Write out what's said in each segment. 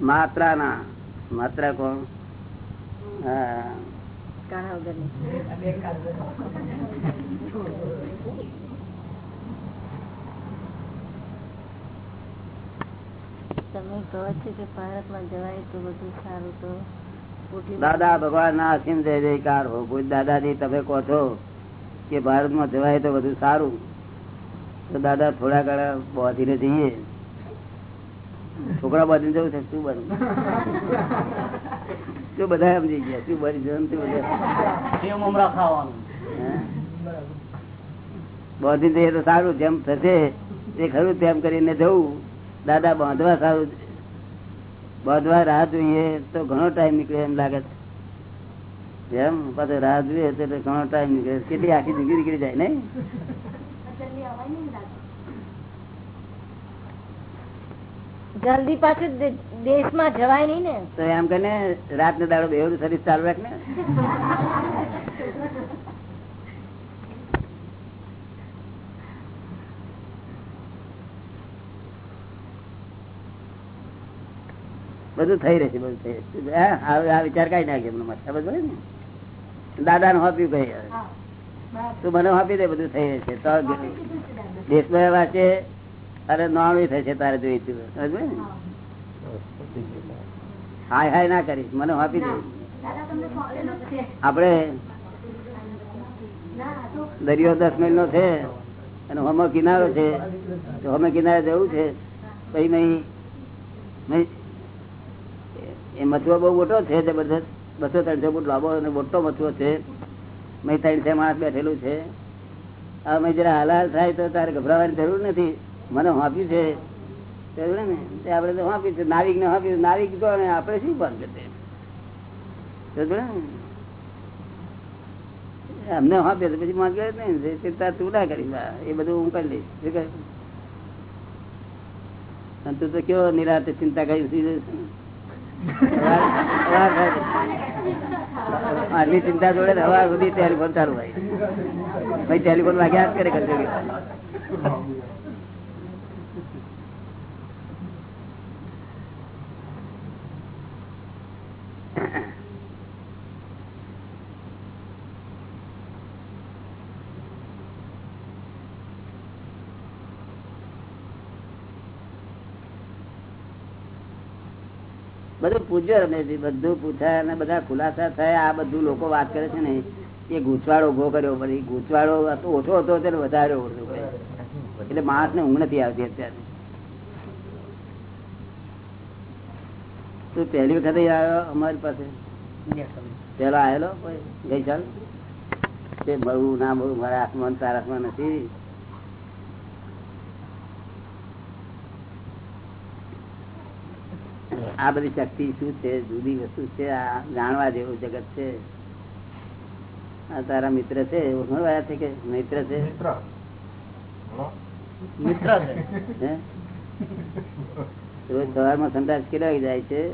માત્રા ના માત્રા કોણ? તમે કહો છો કે ભારતમાં જવાય તો બધું સારું તો દાદા, ભગવાન ના અસીમ જય જયકાર હો. કોઈ દાદાજી તમે કહો છો કે ભારતમાં જવાય તો બધું સારું. તો દાદા થોડા ઘણા ધીરે જઈએ. છોકરા બાંધીને જવું છે શું બનવું શું બધા સમજી ગયા? શું બની જવું શું બધા? બાંધી દઈએ તો સારું જેમ થશે તે ખરું તેમ કરીને જવું. દાદા બાંધવા સારું બાંધવા રાહ જોઈએ તો ઘણો ટાઈમ નીકળે એમ લાગે છે. એમ પાછો રાહ જોઈએ તો ઘણો ટાઈમ નીકળે. કેટલી આખી જિંદગી નીકળી જાય નહીં? જલ્દી પાછું દેશમાં જવાય નહીં ને. તો એમ કે રાત ને દાડો બેવડું સર્વિસ ચાલુ રાખ ને. બધું થઈ રહેશે બધું થઈ રહેશે. હા, આ આ વિચાર કઈ નાખે એમનો મત બધું ને? દાદા ને હોપ્યું કઈ તું મને હોપી દે બધું થઈ રહેશે. તો દેશમાં વાંચે અરે નોણું થશે તારે જોઈતું સમજ ને? હાય હાય ના કરીશ મને આપી દઉં આપડે દરિયો દસ મિલ નો છે અને હમો કિનારો છે. તો હમે કિનારે જવું છે. પછી નહીં. એ મથુઓ બહુ મોટો છે જબરદસ્ત બસો ત્રણસો ફૂટ લાંબો અને મોટો મથુઓ છે. મેં ત્રણ છે માણસ બેઠેલું છે. આ મેં જરા હલાલ થાય તો તારે ગભરાવાની જરૂર નથી. મને વાંપ્યું છે. ને, તે વાંપ્યું છે. નાવિક ને વાંપ્યું નાવિક તો આપણે શું બંધ કરતે અમને વાંપ્યો તો પછી માંગે નહીં. ચિંતા તું કરી એ બધું હું કરી લઈશ. શું? તું તો કેવો નિરાતે ચિંતા કરી સુઈ. આટલી ચિંતા જોડે હવા સુધી ટેલિફોન ચાલુ ભાઈ ભાઈ, ટેલિફોન વાગ્યા જ કરે કરજો બધું પૂછ્યો રમેશજી બધું પૂછાય અને બધા ખુલાસા થયા. આ બધું લોકો વાત કરે છે ને, એ ગૂંચવાડો ઊભો કર્યો. પછી ગૂંચવાડો ઓછો હતો તેને વધારે ઓછો એટલે માણસ ને ઊંઘ નથી આવતી અત્યારે. તું પહેલી વખતે આવ્યો અમારી પાસે? પેલો આવેલો ગઈ ચાલ તે બહુ ના બહુ, મારા હાથમાં તારા હાથમાં નથી. આ બધી શક્તિ શું છે? જુદી વસ્તુ છે? આ જાણવા જેવું જગત છે? આ તારા મિત્ર છે? ઓળખવા છે કે મિત્ર છે? મિત્ર. છે. હે? સવારમાં સંદાસ કેળવાઈ જાય છે.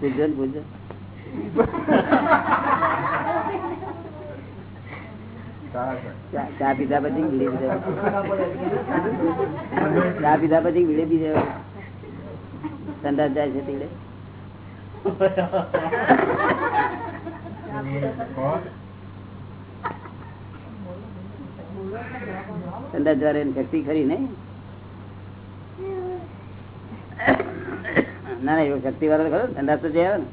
પૂજન પૂજન. ચા પીધા પછી બીડી પીધા ચા પીધા પછી બીડે જાય છે તીડે. સંદાસ દ્વારા એની ખરી નઈ ના ના એવો શક્તિ વાળો ખરો? સંદાસ તો જે આવે ને.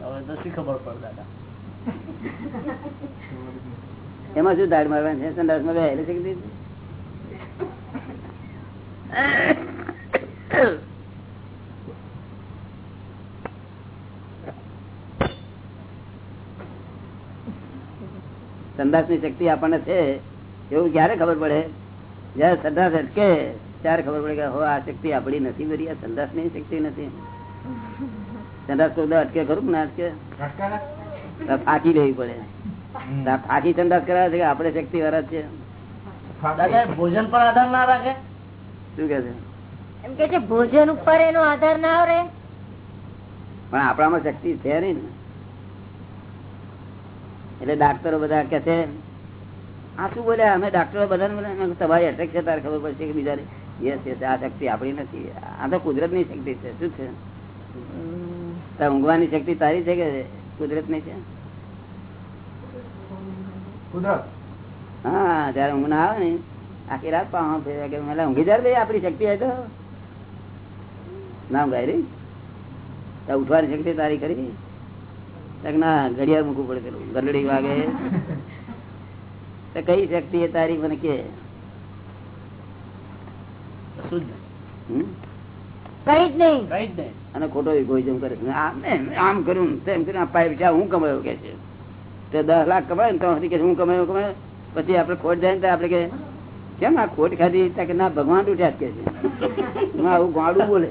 હવે તો શી ખબર પડે દાદા? એમાં શું દાડ મારવાની છે. સંદાસની શક્તિ આપણને છે એવું ક્યારે ખબર પડે? જયારે સંદાસ અટકે ત્યારે ખબર પડે કે હો આ શક્તિ આપડી નથી બધી આ સંદાસની શક્તિ નથી. સંદાસ કોઈ અટકે ખરું ના અટકે? તો ફાંકી લેવી પડે. તો ફાંકી ચંદાસ કરાવે છે કે આપડે શક્તિ વાળા છે ભોજન પર આધાર ના રાખે? શું કે છે? એમ કે છે ભોજન ઉપર એનો આધાર ના આવે પણ આપણામાં શક્તિ છે નઈ ને. એટલે ડાક્ટરો બધા કે છે આ શું બોલ્યા અમે ડાક્ટરો બધા તમારી અટેક છે તારે ખબર પડશે કે બીજા યસ યસ આ શક્તિ આપણી નથી. આ તો કુદરતની શક્તિ છે. શું છે. ઊંઘવાની શક્તિ તારી છે કે કુદરતની છે? કુદરત? હા જયારે ઊંઘ ના આવે ને આખી રાત પાવા ફેર્યા કે ઊંઘી જાય ભાઈ આપણી શક્તિ હોય તો. ના ઊંઘાય રે. ઉઠવાની શક્તિ તારી કરી ના ઘડિયાળ મૂકવું પડે પેલું ગરડી વાગે. તો કઈ શક્તિ એ તારી મને કે. શું જ નહીં. જ નહીં. કઈ જ નહીં. અને ખોટો ઇગોઇઝમ કરે આમ ને, આમ કર્યું તેમ કર્યું પાઇપ છે હું કમાયો કે છે? તે દસ લાખ કમાય ને તો કે હું કમાયું કમાયું. પછી આપડે ખોટ જાય ને આપડે કે કેમ આ ખોટ ખાધી? કે ના ભગવાન ઉઠ્યા કે છે. હું આવું ગાડું બોલે.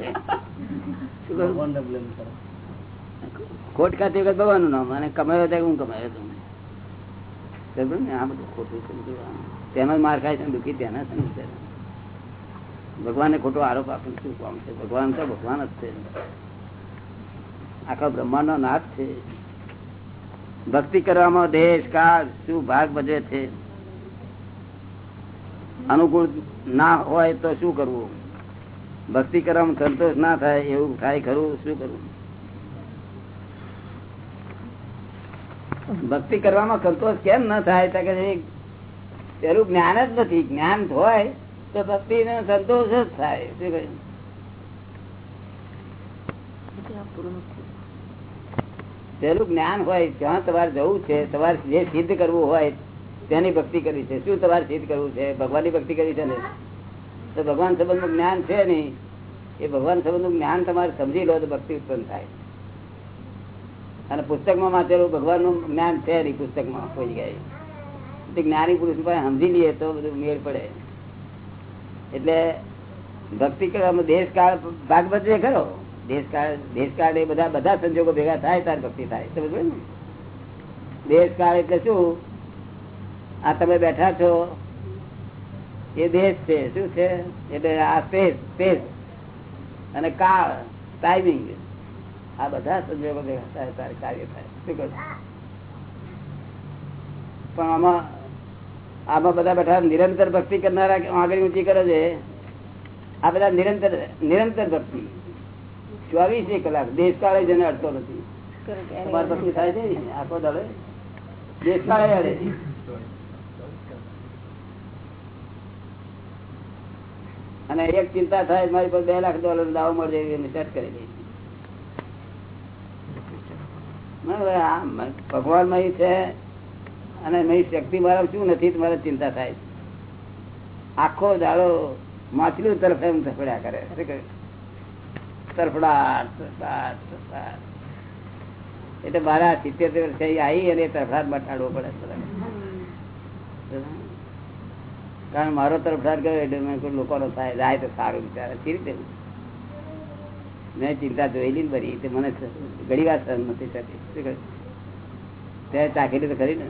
ખોટ ખાતી વખત ભગવાનનું નામ. અને કમાયો તો હું કમાયો સમજ્યું ને? આ બધું ખોટું છે બધું. આમ. તેનો માર ખાય છે દુઃખી તેના છે ને ભગવાનને ખોટો આરોપ આપે શું કામ છે? ભગવાન તો ભગવાન જ છે. આખા બ્રહ્માંડ નો નાથ છે. ભક્તિ કરવામાં દેશ, કાળ, શું ભાગ ભજવે છે? અનુકૂળ ના હોય તો શું કરવું? ભક્તિ કરવામાં સંતોષ ના થાય એવું થાય ખરું, શું કરવું? ભક્તિ કરવામાં સંતોષ કેમ ના થાય? પેલું જ્ઞાન જ નથી. જ્ઞાન હોય તો ભક્તિ સંતોષ જ થાય. શું કહ્યું? પેલું જ્ઞાન હોય, જ્યાં તમારે જવું છે, તમારે જે સિદ્ધ કરવું હોય, તેની ભક્તિ કરી છે. શું તમારે સિદ્ધ કરવું છે? ભગવાનની ભક્તિ કરી છે ને? તો ભગવાન સંબંધનું જ્ઞાન છે નહીં. એ ભગવાન સંબંધનું જ્ઞાન તમારે સમજી લો તો ભક્તિ ઉત્પન્ન થાય. અને પુસ્તકમાં વાંચેલું ભગવાનનું જ્ઞાન છે નહીં પુસ્તકમાં, કોઈ જગ્યાએ. જ્ઞાની પુરુષ પાસે સમજી લઈએ તો બધું મેળ પડે. એટલે ભક્તિ કરવામાં દેશકાળ ભાગ ભજવે ખરો? દેશકાળ એ બધા બધા સંજોગો ભેગા થાય ત્યારે ભક્તિ થાય. સમજ ને? દેશકાળ એટલે શું? આ તમે બેઠા છો, એ દેશ છે. શું છે? એટલે આ સ્પેસ સ્પેસ. અને કાળ, ટાઈમિંગ. આ બધા સંજોગો ભેગા થાય ત્યારે કાર્ય થાય. શું કહું પણ આમાં આમાં બધા બેઠા નિરંતર ભક્તિ કરનારા આગળ ઊંચી કરે છે આ બધા નિરંતર નિરંતર ભક્તિ. ચોવીસે કલાક. દેશકાળે જેને અડતો નથી. તમારી ભક્તિ થાય છે આખો દાડે દેશકાળે અડે. અને એક ચિંતા થાય મારી પર બે લાખ ડોલર દાવો મળે સેટ કરી દે. ભગવાન મહી છે અને મહી શક્તિ મારા શું નથી મારે ચિંતા થાય આખો દાડો માછલી તરફ એમ ધપડ્યા કરે? એટલે મારા સિત્તેર વર્ષ આવી અને તરફડાટ મટાડવો પડે કારણ મારો તરફડાટ ગયો એટલે મેં કોઈ થાય તો સારું વિચારે. સી રીતે? મેં ચિંતા જોયેલી બરી તે મને ઘણી વાર સહન નથી થતી. શું તે ચાખેલી તો ખરી ને?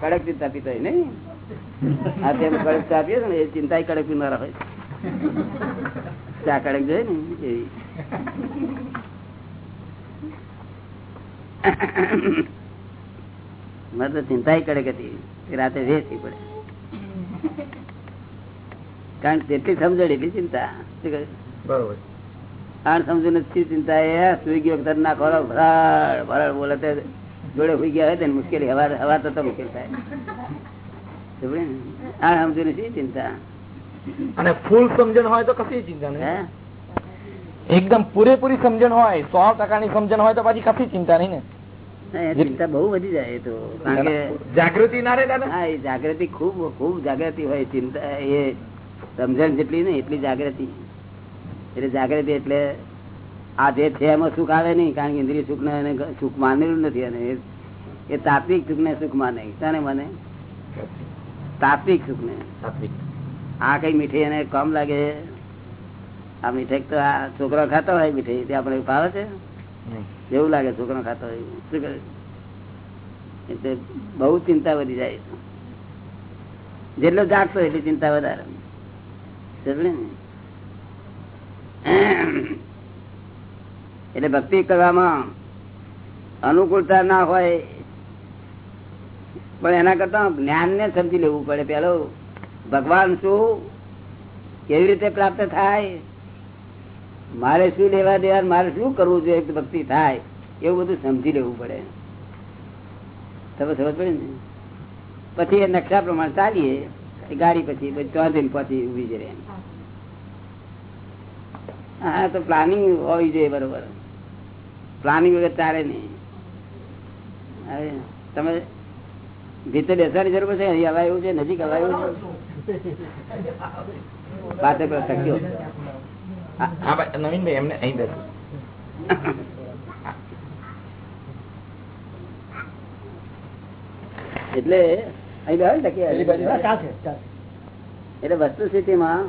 કડક ચિંતા પીતો નહીં? આ તેમ કડક ચા પીએ ને એ ચિંતા કડક પીનારા હોય. ચા કડક જોઈએ ને એવી. મારે તો ચિંતા કડક હતી રાતે વેચી પડે. કારણ કે જેટલી સમજણ એટલી ચિંતા બરોબર. આણ સમજુ નથી ચિંતા એ સુઈ ગયો તર ના ખોરાક ભરાડ ભરાડ બોલે જોડે સુઈ ગયા હોય તો મુશ્કેલી હવા હવા તો મુશ્કેલ થાય. આણ ચિંતા? અને ફૂલ સમજણ હોય તો કશી ચિંતા નહીં. એકદમ પૂરેપૂરી સમજણ હોય સો ટકાની સમજણ હોય તો પછી કશી ચિંતા નહીં ને? ચિંતા બહુ વધી જાય તો. કારણ કે જાગૃતિ ના રે દાદા? હા એ જાગૃતિ ખૂબ ખૂબ જાગૃતિ હોય ચિંતા એ સમજણ જેટલી ને એટલી જાગૃતિ. એટલે જાગૃતિ એટલે આ જે છે એમાં સુખ આવે નહીં કારણ કે ઇન્દ્રિય સુખ ને સુખ માનેલું નથી અને એ- તાત્વિક સુખ ને સુખ માને. શાને માને? તાત્વિક સુખ ને સાત્વિક આ કઈ મીઠી એને કમ લાગે? આ મીઠાઈ તો આ છોકરો ખાતો હોય મીઠાઈ તે આપણે ભાવે છે? એવું લાગે છોકરો ખાતો હોય શું કરે? એટલે બહુ ચિંતા વધી જાય. જેટલો જાગતો એટલી ચિંતા વધારે. સમજે? એટલે ભક્તિ કરવામાં અનુકૂળતા ના હોય પણ એના કરતા જ્ઞાન ને સમજી લેવું પડે. પેલો ભગવાન શું? કેવી રીતે પ્રાપ્ત થાય? મારે શું લેવા દેવા મારે શું કરવું જોઈએ ભક્તિ થાય? એવું બધું સમજી લેવું પડે. તમે સમજ પડે ને? પછી એ નકશા પ્રમાણે ચાલીએ. ગાડી પછી પછી ચોથી પછી ઊભી જ રહે. હા, તો પ્લાનિંગ હોવી જોઈએ બરોબર. પ્લાનિંગ વગર ચાલે નહીં. તમે ભીતર બેસવાની જરૂર છે અહીં હવાયું છે નજીક હવાયું છે. પાસે ટક્યો હા ભાઈ નવીનભાઈ એમને અહીં બેસો. એટલે અહીં બેસે ને. એટલે વસ્તુ સ્થિતિમાં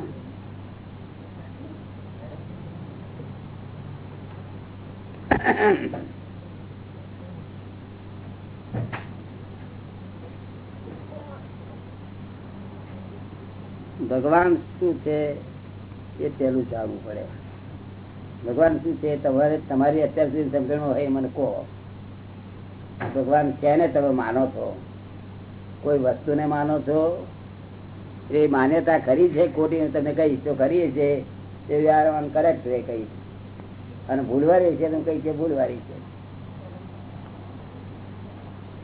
ભગવાન શું છે એ પેલું જાણવું પડે. ભગવાન શું છે તમારે, તમારી અત્યાર સુધી સમજણ હોય મને કહો. ભગવાન કેને તમે માનો છો. કોઈ વસ્તુને માનો છો? એ માન્યતા ખરી છે ખોટી? તમે કહીશ, તો ખરી છે. તે કરેક્ટ રે કહીશ. અને ભૂલવારી છે તમે કઈ છે ભૂલવારી છે.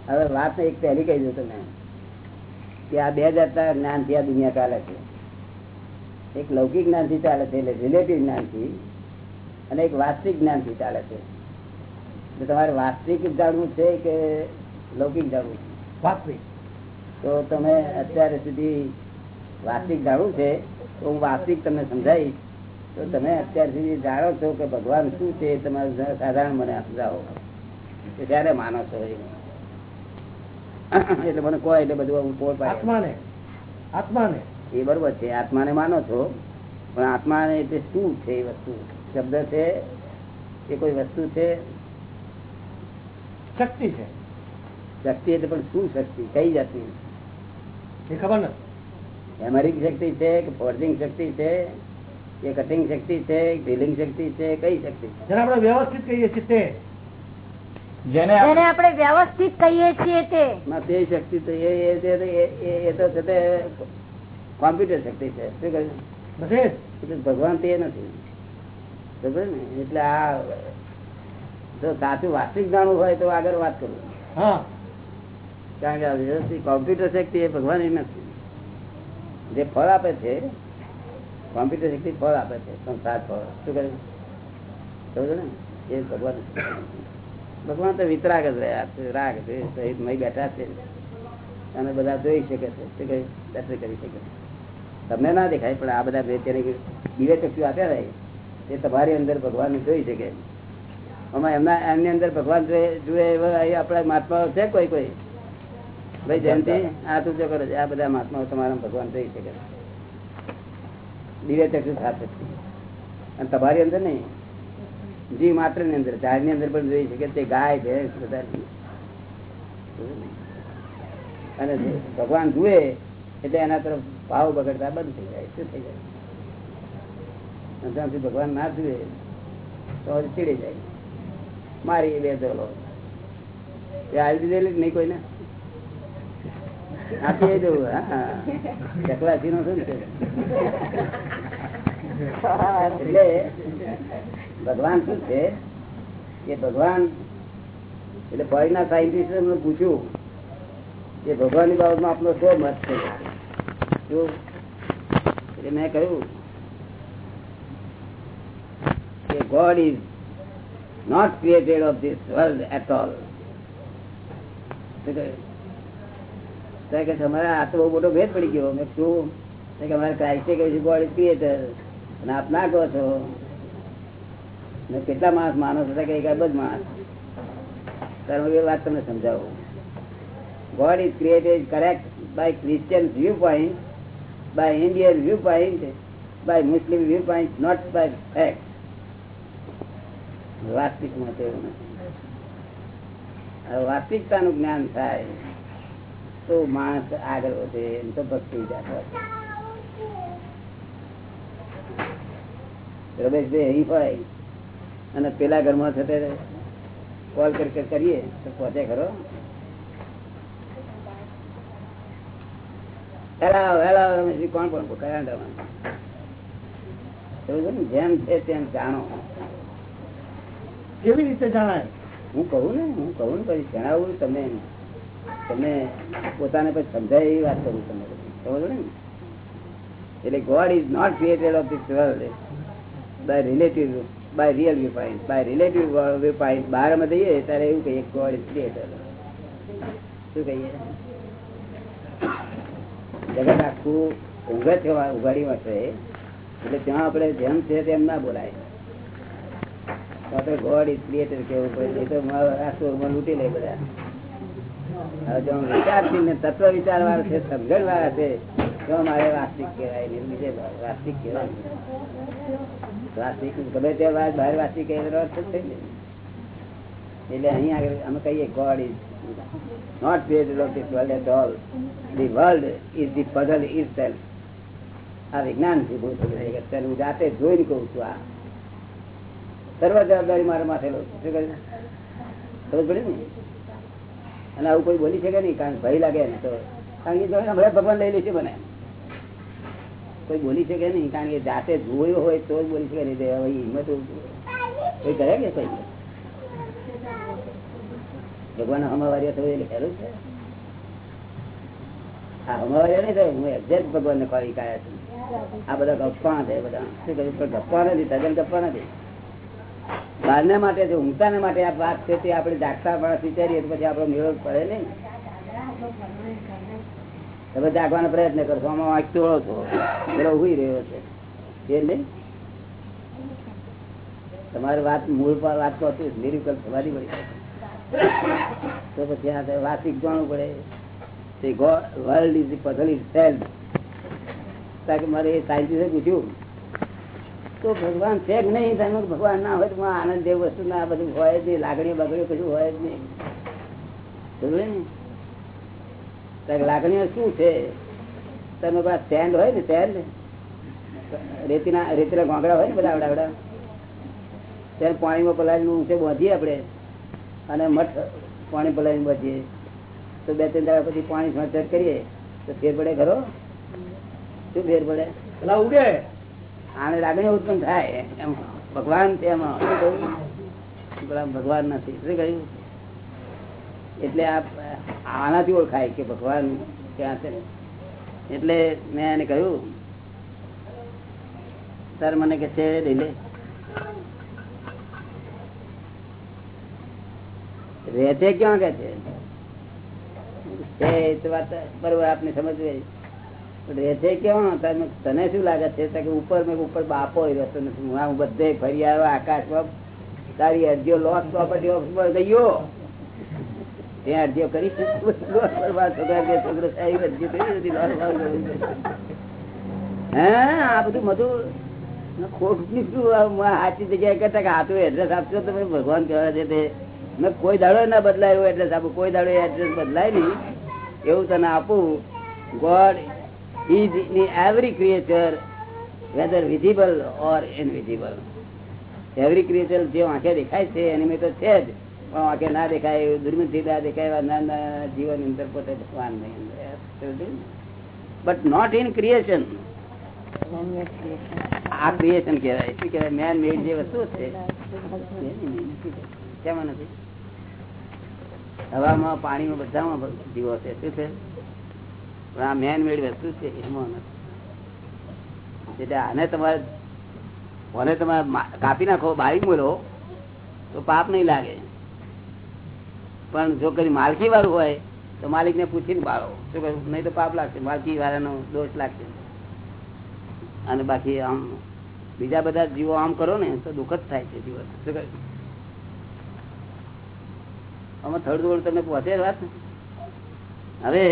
હવે વાત એક પહેલી કહી દઉં તમે કે આ બે જાતના જ્ઞાનથી આ દુનિયા ચાલે છે. એક લૌકિક જ્ઞાનથી ચાલે છે એટલે રિલેટિવ જ્ઞાનથી અને એક વાસ્તવિક જ્ઞાનથી ચાલે છે. તમારે વાસ્તવિક જાણવું છે કે લૌકિક જાણવું છે? વાસ્તવિક. તો તમે અત્યારે સુધી વાસ્તવિક જાણવું છે તો હું વાસ્તવિક તમને સમજાવીશ. તો તમે અત્યાર સુધી જાણો છો કે ભગવાન શું છે તમારે સાધારણ મને સમજાવો. ત્યારે માનો છો એટલે મને કહો એટલે બધું આત્માને. આત્માને. એ બરોબર છે આત્માને માનો છો પણ આત્માને એટલે શું છે એ વસ્તુ? શબ્દ છે એ કોઈ વસ્તુ છે? શક્તિ છે. શક્તિ એટલે પણ શું શક્તિ? કઈ જાતની? એ ખબર નથી. હેમરિંગ શક્તિ છે કે ફોર્જિંગ શક્તિ છે કે કટિંગ શક્તિ છે ડ્રિલિંગ શક્તિ છે કઈ શક્તિ? છે જેને આપણે વ્યવસ્થિત કહીએ છીએ તે. જેને આપણે- વ્યવસ્થિત કહીએ છીએ તે. શક્તિ તો એ એ- એ- એ- એ તો છે તે કોમ્પ્યુટર શક્તિ છે. શું કહ્યું. એટલે ભગવાન તે નથી. સમજે ને? એટલે આ જો સાચું વાસ્તવિક જાણવું હોય તો આગળ વાત કરું હા. કારણ કે કોમ્પ્યુટર શક્તિ એ ભગવાન એ નથી. જે ફળ આપે છે કોમ્પ્યુટર શક્તિ ફળ આપે છે સંસાર ફળ. શું કહ્યું સમજો ને? એ ભગવાન ભગવાન તો વિતરાગ જ રહ્યા છે રાગ છે સહિત મય બેઠા છે. અને બધા જોઈ શકે છે. શું કહ્યું કરી શકે છે. તમને ના દેખાય, પણ આ બધા દિવ્ય ચક્ષુ આપ્યા રહે એ તમારી અંદર ભગવાન જોઈ શકે. આમાં એમના એમની અંદર ભગવાન જુએ એવા આપણા મહાત્માઓ છે કોઈ કોઈ? ભાઈ, જયંતિ, આ તું જો કરો આ બધા મહાત્માઓ તમારા ભગવાન જોઈ શકે. દિવ્ય ચક્ષુ સાથે અને તમારી અંદર નહીં. જીવ માત્રની અંદર ઝાડની અંદર પણ જોઈ શકે તે ગાય, ભેંસ, બધા અને ભગવાન જુએ, એટલે એના તરફ ભાવ બગડતા બંધ થઈ જાય, શું થઈ જાય? જ્યાંથી ભગવાન ના જુએ, તો ચીડી જાય. મારી બે દોલો. એ આવી દીધેલી નહીં કોઈને? આપી એ હા ચકલાસી નો શું એટલે ભગવાન શું છે? કે ભગવાન, એટલે ફોરેનના સાયન્ટિસ્ટ પૂછ્યું કે ભગવાનની બાબતમાં આપનો શું મત છે? એટલે મેં કહ્યું કે God is not created of this world at all કે તમારે આ તો બહુ મોટો ભેદ પડી ગયો. મેં શું કે અમારે ક્રાઇસ્ટે કહ્યું છે ગોડ ઇઝ ક્રિએટર અને આપ ના કહો છો. ને કેટલા માણસ માણસ હતા કે એક અબજ માણસ. ત્યારે એ વાત તમને સમજાવું. God is created correct by by view viewpoint, by Indian viewpoint, by Muslim viewpoint, not by fact. વાસ્તવિકમાં તો એવું નથી. વાસ્તવિકતાનું જ્ઞાન થાય તો માણસ આગળ વધે એમ તો ભક્તિ રમેશભાઈ અહીં હોય અને પેલા ઘરમાં થતા કોલ કરી કરીએ તો પહોંચે ખરો હેલાવ હેલાવ રમેશજી કોણ કોણ કયા અંડામાં જેમ છે તેમ જાણો. કેવી રીતે જણાય? હું કહું ને હું કહું ને પછી જણાવું તમે તમે પોતાને પછી સમજાય એવી વાત કરું તમે સમજો ને? એટલે God is not created of this world by relative by real view point by relative view point બહારમાં જઈએ ત્યારે એવું કહીએ ગોડ ઇઝ ક્રિએટેડ શું કહીએ? જગત આખું ઊંઘે છે ઉઘાડી છે એટલે ત્યાં આપણે જેમ છે તેમ ના બોલાય. ગોડ ઇઝ ક્રિએટર કેવું પડે એ તો આખું સ્વરમાં લૂંટી લે બધા. વિચારશીલ ને તત્વ વિચાર વાળા છે સમજણ વાળા છે, તો મારે વાસ્તિક કહેવાય ને બીજે વાસ્તિક કહેવાય વાસ્તિક ગમે તે વાત બહાર વાસ્તિક કહે અર્થ એટલે અહીં આગળ અમે કહીએ God is not created of this world at all. The world is the puzzle itself. આ વિજ્ઞાનથી બહુ થયું હું જાતે જોઈને કહું છું આ. સર્વ જવાબદારી મારા માથે છું શું કહ્યું ખબર પડી ને? અને આવું કોઈ બોલી શકે નહીં, કારણ ભય લાગે ને તો. કારણ કે હમણાં ભગવાન લઈ લે છે મને કોઈ બોલી શકે નહીં, કારણ કે જાતે જોયો હોય તો જ બોલી શકે નહીં. હિંમત કરે કે કોઈ? ભગવાન હમાવાર્ય થયું એટલે ખરું છે હા હમાવાર્ય નહીં થયું હું એક્ઝેક્ટ ભગવાન ને ખોરી કાયા છું. આ બધા ગપ્પા છે, બધા. શું કહ્યું પણ ગપ્પા નથી તદ્દન ગપ્પા નથી. બહારને માટે છે, ઊંઘતાને માટે આ વાત છે, તે આપણે જાગતા માણસ વિચારીએ તો પછી આપણો મેળો પડે નહીં. તમે જાગવાનો પ્રયત્ન કરશો, આમાં વાંચ તોડો છો. પેલો ઊભી રહ્યો છે. એ નહીં? તમારી વાત મૂળ પર વાત પહોંચી નિરીકલ્પ થવાની પડી તો પછી આ વાસિક જાણવું પડે. World is puzzle is self કે મારે સાયન્ટિસ્ટે પૂછ્યું, તો ભગવાન છે કે નહીં? તમે ભગવાન ના હોય તો આનંદ દેવ વસ્તુ ના બધું હોય જ નહીં, લાગણીઓ બગડીઓ કશું હોય જ નહીં. સમજે ને? લાગણીઓ શું છે? તમે બધા સ્ટેન્ડ હોય ને સ્ટેન્ડ રેતીના રેતીના ઘોંઘડા હોય ને બધા આવડાવડા આવડા ત્યારે પાણીમાં પલાળીને ઊંચે બાંધીએ આપણે. અને મઠ પાણી પલાળીને બાંધીએ. તો બે ત્રણ દાડા પછી પાણી છોંચર કરીએ તો ફેર પડે ખરો? શું ફેર પડે? પેલા ઉડે. આને લાગણી ઉત્પન્ન થાય એમ. ભગવાન કહ્યું પેલા ભગવાન નથી. શું કહ્યું? એટલે આ આનાથી ઓળખાય કે ભગવાન ક્યાં છે. એટલે મેં એને કહ્યું સર મને કે છે લઈ લે. રહે છે, ક્યાં કે છે? એ તો વાત બરોબર આપને સમજવી રહે છે ક્યાં? તને શું લાગે છે? કે ઉપર મેં ઉપર બાપો રહેતો નથી. હું હું બધે ફરી આવ્યો, આકાશમાં તારી અરજીઓ લોસ પ્રોપર્ટી ઓફિસ પર ગયો. ત્યાં અરજીઓ કરી છોકરા સાહેબ અરજી આ બધું બધું ખોટની શું સાચી જગ્યાએ કરતા કે આ તો એડ્રેસ આપશો તો ભગવાન કહેવા છે તે. મેં કોઈ દાડો ના બદલાય એવું એડ્રેસ આપું કોઈ દાડો એડ્રેસ બદલાય નહીં. એવું તને આપું God is in every creature whether visible or invisible every creature જે આંખે દેખાય છે એની મેં તો છે જ. પણ આંખે ના દેખાય એવું દુર્મિથી ના દેખાય એવા નાના જીવન અંદર પોતે ભગવાન નહીં બટ નોટ ઇન ક્રિએશન આ ક્રિએશન કહેવાય. શું કહેવાય? મેન મેડ જે વસ્તુ છે. કેમાં નથી? હવામાં, પાણીમાં બધામાં જીવો છે. શું છે? પણ આ મેન મેડ વસ્તુ છે, એમાં એટલે આને તમારે મને તમે કાપી નાખો બારી બોલો તો પાપ નહીં લાગે. પણ જો કદી માલકી વાળું હોય, તો માલિક ને પૂછીને બાળો શું કહ્યું નહીં તો પાપ લાગશે. માલકી વાળાનો દોષ લાગશે. અને બાકી આમ બીજા બધા જીવો આમ કરો ને, તો દુઃખ જ થાય છે જીવન શું કહ્યું આમાં થર્ડ વર્ડ તમને પહોંચે વાત હવે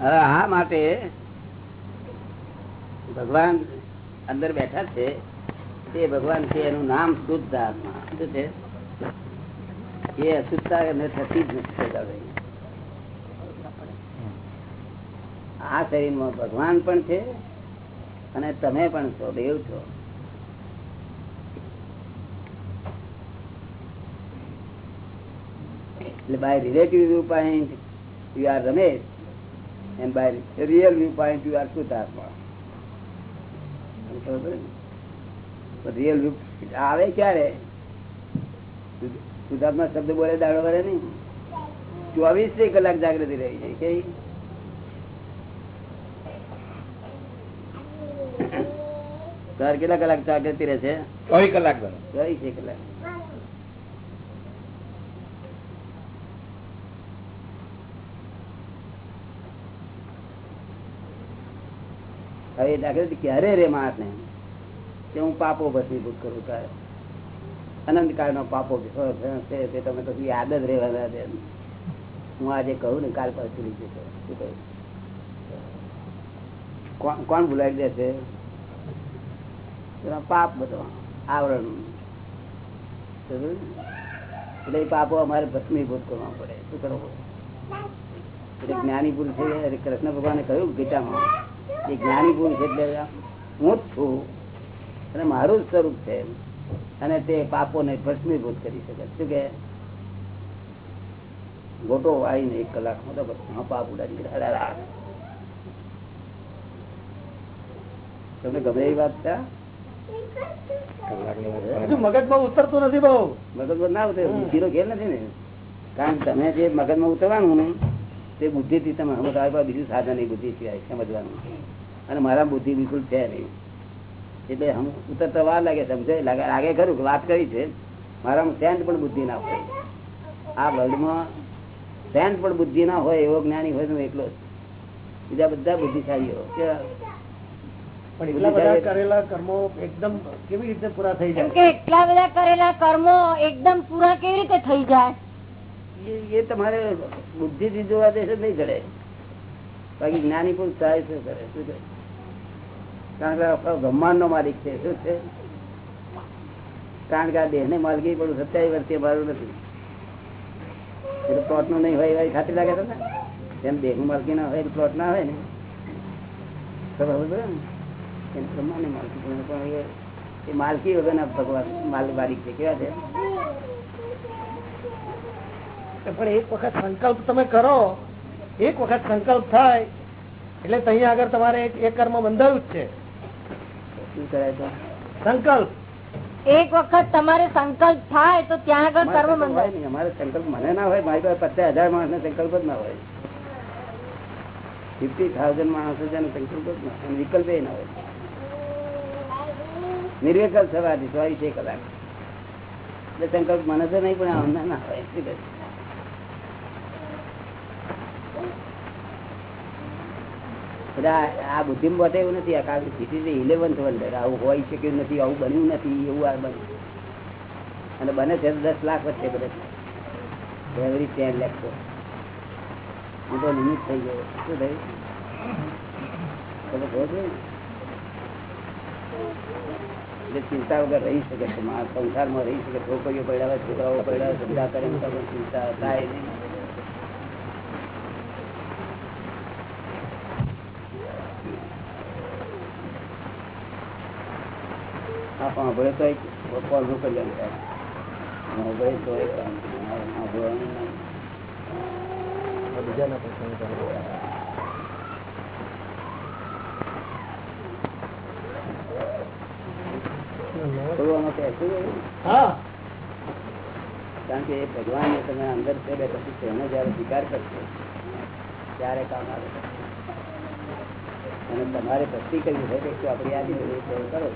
હવે આ માટે ભગવાન અંદર બેઠા છે, તે ભગવાન છે, એનું નામ શુદ્ધ આત્મા. શું છે? એ અશુદ્ધતા એને થતી જ નથી આ શરીરમાં ભગવાન પણ છે અને તમે પણ છો, દેવ છો. એટલે by relative view point you are Ramesh and by real view point you are સુધાર્થમાં real view આવે ક્યારે? સુધાર્થમાં શબ્દ બોલે, દાડો કરે નહીં. ચોવીસ કલાક જાગૃતિ રહી છે કઈ તાર કેટલા કલાક જાગૃતિ રહે છે? ચોવીસ કલાક ચોવીસ કલાક. હવે જાગૃતિ ક્યારે રે માણસ ને કે હું પાપો ભસ્મીભૂત કરું તારે? અનંત કાળ નો પાપો છે તે તમે કશું યાદ જ રહેવા દે હું આજે કહું ને કાલ પાછું લીધે શું કહ્યું? કોણ- કોણ ભૂલાવી દે છે એનો પાપ બધો આવરણ એટલે પાપો અમારે ભસ્મીભૂત કરવા પડે. શું કરવું એટલે જ્ઞાની પુરુષ છે કૃષ્ણ ભગવાને કહ્યું ગીતામાં, એ જ્ઞાની પુરુષ એટલે હું જ છું. અને મારું જ સ્વરૂપ છે. અને તે પાપોને ભસ્મીભૂત કરી શકે. શું કે? ગોટો આવીને એક કલાકમાં તો બધા પાપ ઉડાડી તમને ગમે એવી વાત હજુ મગજમાં ઉતરતું નથી બહુ. મગજમાં ના ઉતરે બુદ્ધિનો ખેલ નથી ને. કારણ તમે જે મગજમાં ઉતરવાનું ને તે બુદ્ધિથી તમે સમજ બીજું સાધન નહીં બુદ્ધિ સિવાય સમજવાનું. અને મારા બુદ્ધિ બિલકુલ છે નહીં. એટલે હમ ઉતરતા વાર લાગે સમજે લાગે. લાગે ખરું કે વાત કરી છે. મારામાં સેન્ટ પણ બુદ્ધિ ના હોય. આ વર્લ્ડમાં સેન્ટ પણ બુદ્ધિ ના હોય એવો જ્ઞાની હોય હું એકલો. બીજા બધા બુદ્ધિશાળીઓ કેવા? પણ એટલા બધા કરેલા કર્મો એકદમ કેવી રીતે પૂરા થઈ જાય? કે એટલા બધા કરેલા કર્મો એકદમ પૂરા કેવી રીતે થઈ જાય? એ- એ તમારે બુદ્ધિ થી જોવા દેશે નહીં ચડે બાકી જ્ઞાની પણ થાય શું કરે શું કરે કારણ કે બ્રહ્માંડ નો માલિક છે શું છે? કારણ કે આ દેહ ને માલકી પણ સત્યાવીસ વર્ષથી મારું નથી. એટલે પ્લોટનું નહીં હોય એવી ખાતરી લાગે તમને? જેમ દેહનું માલકી ના હોય પ્લોટ ના હોય ને. ખબર પડે ને એમ બ્રહ્માંડની માલકી પણ પણ એ- માલકી વગરના ભગવાન માલ માલિક છે. કેવા છે? પણ એક વખત સંકલ્પ તમે કરો. એક વખત સંકલ્પ થાય. એટલે ત્યાં આગળ તમારે એક- કર્મ બંધાયું જ છે. શું કરાય તો? સંકલ્પ. એક વખત તમારે સંકલ્પ થાય તો ત્યાં આગળ બંધાય. નહીં. અમારે સંકલ્પ મને ના હોય મારી પાસે પચાસ હજાર માણસ સંકલ્પ જ ના હોય. ફિફ્ટી થાઉઝન્ડ માણસો છે સંકલ્પ જ ના હોય. વિકલ્પ એ ના હોય. નિર્વિકલ્પ સવારથી ચોવીસ છે કલાક એટલે સંકલ્પ મને તો નહીં, પણ અમને ના હોય. આ- બુદ્ધિ બતે એવું નથી, આ કારણ કે ઇલેવન્થ વંડર આવું હોય શક્યું નથી, આવું બન્યું નથી, એવું આ બન્યું. અને બને છે દસ લાખ વચ્ચે બધા. એવરી ટેન લેખ. હું તો નિમિત્ત થઈ ગયો. શું થયું? તમે કહો છો? એટલે ચિંતા વગર રહી શકે છે માણસ સંસારમાં રહી શકે છોકરીઓ પડ્યા હોય, છોકરાઓ પડ્યા હોય ધંધા કરે તો પણ ચિંતા થાય નહીં આ સાંભળે તો એક કોલનું કલ્યાણ થાય સાંભળે તો એક કામ થાય. સાંભળવાનું નહીં. બીજાના પ્રસંગ કરવા. હા. કારણ કે એ ભગવાન તમે અંદર છે બે પછી તેનો જયારે સ્વીકાર કરશો ત્યારે કામ આવે. અને તમારે ભક્તિ કરવી હોય તો આપણી યાદી કરો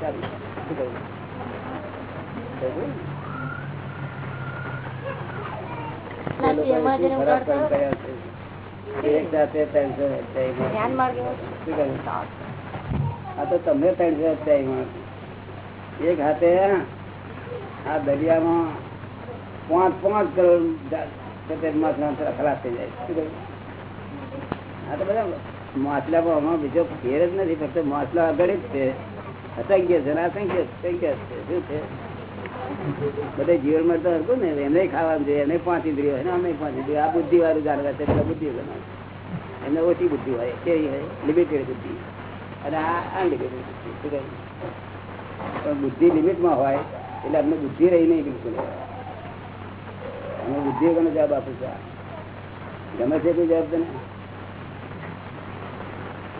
ચાલુ શું કહ્યું? તમે ત્રણસો અધ્યાયમાં એક હાથે આ દરિયામાં પાંચ પાંચ કરોડ જા- માછલા ખલાસ થઈ જાય. શું? આ તો બધા માછલામાં હમણાં બીજો ફેર જ નથી, ફક્ત માછલા આગળ જ છે અસંખ્ય છે, અસંખ્ય સંખ્ય છે. શું છે? બધે જીવનમાં તો હતું ને, એને ખાવાનું જોઈએ, એને પાંચ ઇન્દ્રિયો હોય અમે પાંચ ઇન્દ્રિયો. આ બુદ્ધિ વાળું જાણવા છે પેલા બુદ્ધિ બનાવે એમને ઓછી બુદ્ધિ હોય, કેવી હોય? લિમિટેડ બુદ્ધિ. અને આ અનલિમિટેડ શું કહ્યું? પણ બુદ્ધિ લિમિટમાં હોય એટલે અમને બુદ્ધિ રહી નહીં બિલકુલ. અમે બુદ્ધિ વગરનો જવાબ આપું છું? ગમે છે કોઈ જવાબ તને?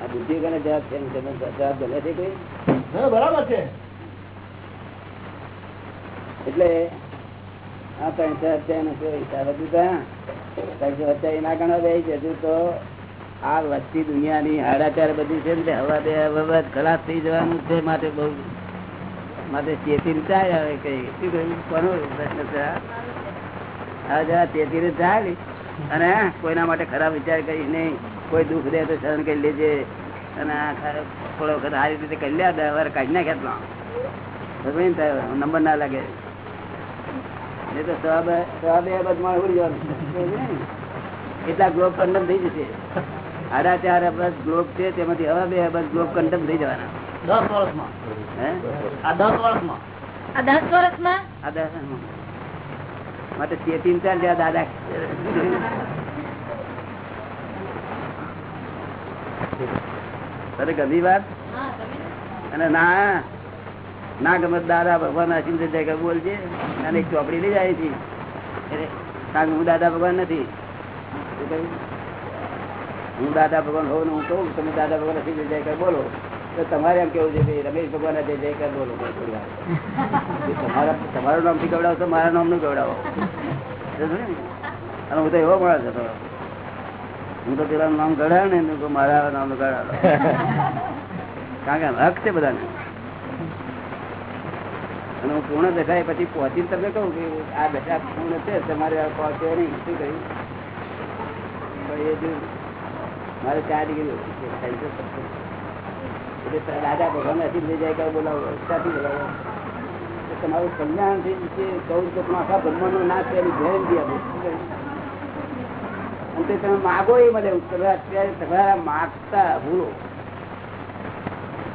આ બુદ્ધિ વગરનો જવાબ છે? જવાબ ગમે છે કોઈ? બરાબર છે. એટલે આ ત્રણસો અત્યાર હિસાબ હતું ત્યાં ત્રણસો અત્યાર એના ગણવા બે હજુ તો આ વસ્તી દુનિયાની હાડાચાર બધી છે ને હવા બે હવા ખલાસ થઈ જવાનું છે માટે બહુ માટે ચેતી ચાલ કઈ. શું કહ્યું? કોનો? પ્રશ્ન અને કોઈના માટે ખરાબ વિચાર કરી નહીં. કોઈ દુઃખ દે તો સહન કરી લેજે. અને થોડો વખત સારી રીતે કરી લે દર કાઢી નાખ્યા નંબર ના લાગે. એ તો સવા બે સવા બે અબજમાં ઉડી જવાનું. એટલા ગ્લોબ કંડમ થઈ જશે. આડા ચાર અબજ ગ્લોબ છે, તેમાંથી હવા બે અબજ ગ્લોબ કંડમ થઈ જવાના. દસ વર્ષમાં. આ દસ વર્ષમાં. આ દસ વર્ષમાં? આ દસ માટે ચેતીન ચાલ જ્યાં દાદા. તને ગમી વાત? અને ના ના ગમે દાદા ભગવાન આશીન જગ્યા બોલજે અને એક ચોપડી લઈ જાય છે. કારણ કે હું દાદા ભગવાન નથી. હું દાદા ભગવાન હોઉં હું કહું તમે દાદા ભગવાન જય જય બોલો તો તમારે એમ કેવું છે કે રમેશ ભગવાન જય જયકાર કર બોલો. તમારા તમારું નામથી ગવડાવો તો મારા નામનું? ગવડાવો? અને હું તો એવો માણસ હતો. હું તો પેલા નામ ગઢાવ ને તો મારા નામનું કારણ કે હક છે બધાને. અને હું પૂર્ણ દેખાય પછી પહોંચીને તમને કહું કે આ દશા પૂર્ણ છે તમારે આ પહોંચે નહીં. શું કહ્યું? પણ એ મારે ચાર ડિગ્રી એટલે દાદા ભગવાન નથી લઈ જાય કે બોલાવો તમારું કલ્યાણ થઈ જશે ચૌદ કોટમાં આખા બ્રહ્માંડનો નાશ કરી ગેરંટી આપું. અને તે તમે માગો એ મળે અત્યારે તમારા માગતા ભૂલો.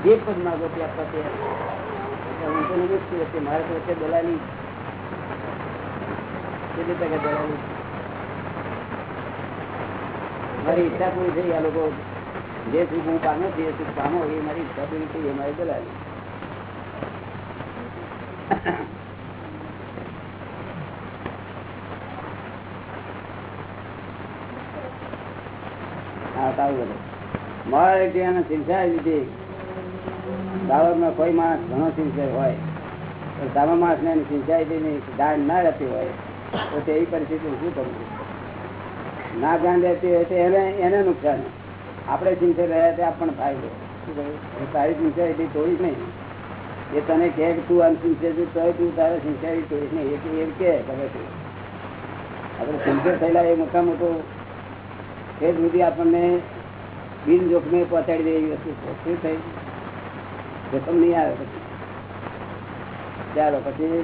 જે પદ માગો તે આપવા તૈયાર હું તો નથી છું વચ્ચે મારે તો વચ્ચે દલાલી કેટલી ટકા દલાલી મારી ઈચ્છા પૂરી થઈ, આ લોકો જે સુખ હું પામ્યો છું, એ સુખ પામો, એ મારી ઈચ્છા એ મારી અને કોઈ માણસ ઘણો સિન્સિયર હોય, પણ સામા માણસ ને સિન્સિયરિટીની દાન ના રહેતી હોય, તો તેવી પરિસ્થિતિ શું કરવું? ના જાણ રહેતી હોય તો એને એને નુકસાન. આપણે સિન્સિયર રહ્યા તે આપણને ફાયદો. તારી સિન્સિયરિટી તોડીશ નહીં. એ તને કહે કે તું આમ સિંચે છે તો તું તારે સિંચાઈ તોડીશ નહીં. એ કે એમ કે ખબર છે. આપણે સિંચર થયેલા એ મોટા મોટો એ સુધી આપણને બિન જોખમે પહોંચાડી દે એવી વસ્તુ છે. શું થઈ? જોખમ નહીં આવે પછી. ચાલો, પછી